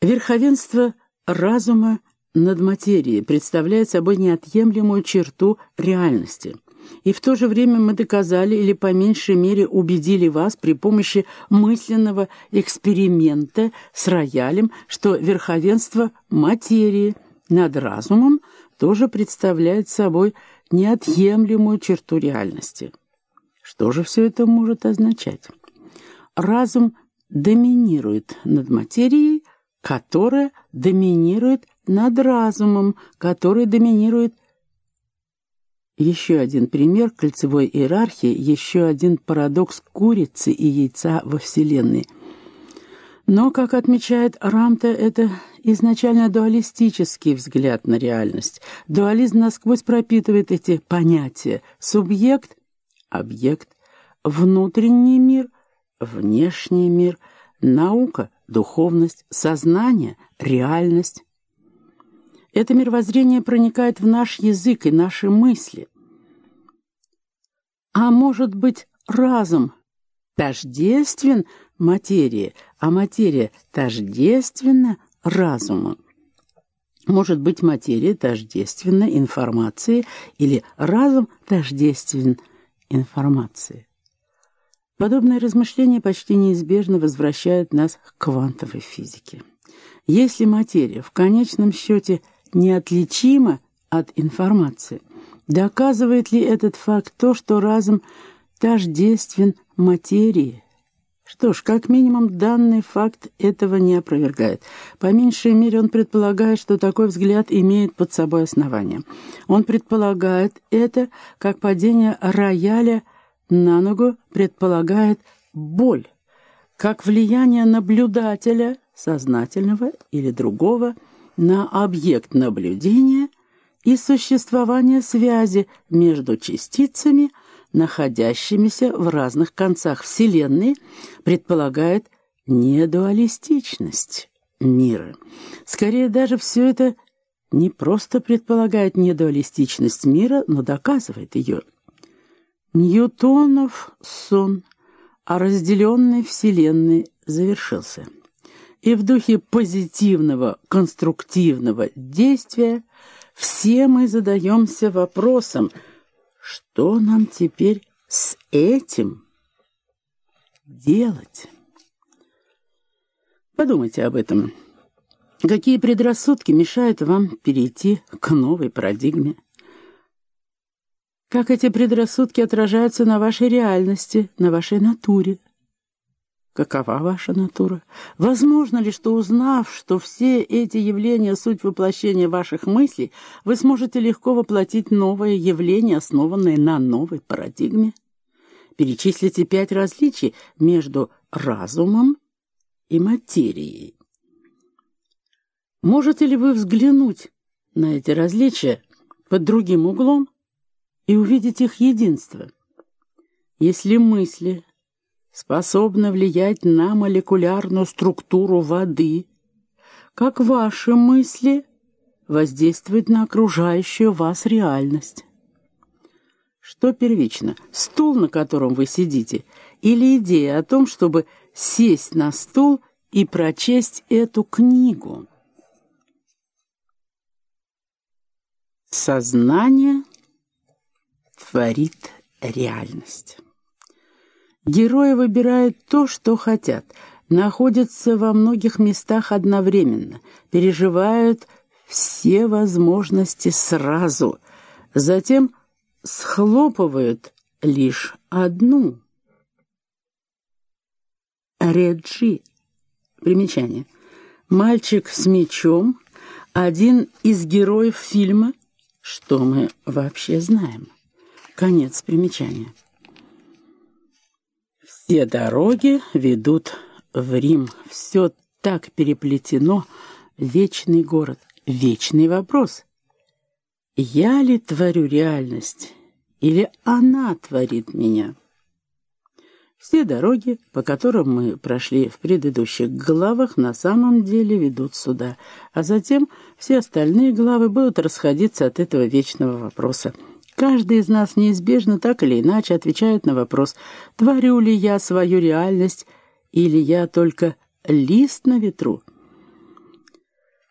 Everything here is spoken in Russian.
Верховенство разума над материей представляет собой неотъемлемую черту реальности. И в то же время мы доказали или по меньшей мере убедили вас при помощи мысленного эксперимента с роялем, что верховенство материи над разумом тоже представляет собой неотъемлемую черту реальности. Что же все это может означать? Разум доминирует над материей, которая доминирует над разумом, который доминирует еще один пример кольцевой иерархии, еще один парадокс курицы и яйца во Вселенной. Но, как отмечает Рамта, это изначально дуалистический взгляд на реальность. Дуализм насквозь пропитывает эти понятия. Субъект, объект, внутренний мир, внешний мир, наука, духовность, сознание, реальность. Это мировоззрение проникает в наш язык и наши мысли. А может быть, разум тождествен материи, а материя тождественна разуму? Может быть, материя тождественна информации или разум тождествен информации? Подобные размышления почти неизбежно возвращают нас к квантовой физике. Если материя в конечном счете неотличима от информации, доказывает ли этот факт то, что разум тождествен материи? Что ж, как минимум, данный факт этого не опровергает. По меньшей мере, он предполагает, что такой взгляд имеет под собой основание. Он предполагает это, как падение рояля – на ногу предполагает боль, как влияние наблюдателя, сознательного или другого, на объект наблюдения и существование связи между частицами, находящимися в разных концах Вселенной, предполагает недуалистичность мира. Скорее даже все это не просто предполагает недуалистичность мира, но доказывает ее. Ньютонов сон о разделенной Вселенной завершился. И в духе позитивного, конструктивного действия все мы задаемся вопросом, что нам теперь с этим делать? Подумайте об этом. Какие предрассудки мешают вам перейти к новой парадигме? Как эти предрассудки отражаются на вашей реальности, на вашей натуре? Какова ваша натура? Возможно ли, что узнав, что все эти явления — суть воплощения ваших мыслей, вы сможете легко воплотить новое явление, основанное на новой парадигме? Перечислите пять различий между разумом и материей. Можете ли вы взглянуть на эти различия под другим углом? И увидеть их единство. Если мысли способны влиять на молекулярную структуру воды, как ваши мысли воздействуют на окружающую вас реальность. Что первично, стул, на котором вы сидите, или идея о том, чтобы сесть на стул и прочесть эту книгу? Сознание творит реальность. Герои выбирают то, что хотят, находятся во многих местах одновременно, переживают все возможности сразу, затем схлопывают лишь одну. Реджи. Примечание. Мальчик с мечом – один из героев фильма «Что мы вообще знаем?». Конец примечания. Все дороги ведут в Рим. Все так переплетено. Вечный город. Вечный вопрос. Я ли творю реальность? Или она творит меня? Все дороги, по которым мы прошли в предыдущих главах, на самом деле ведут сюда, а затем все остальные главы будут расходиться от этого вечного вопроса. Каждый из нас неизбежно так или иначе отвечает на вопрос, творю ли я свою реальность или я только лист на ветру –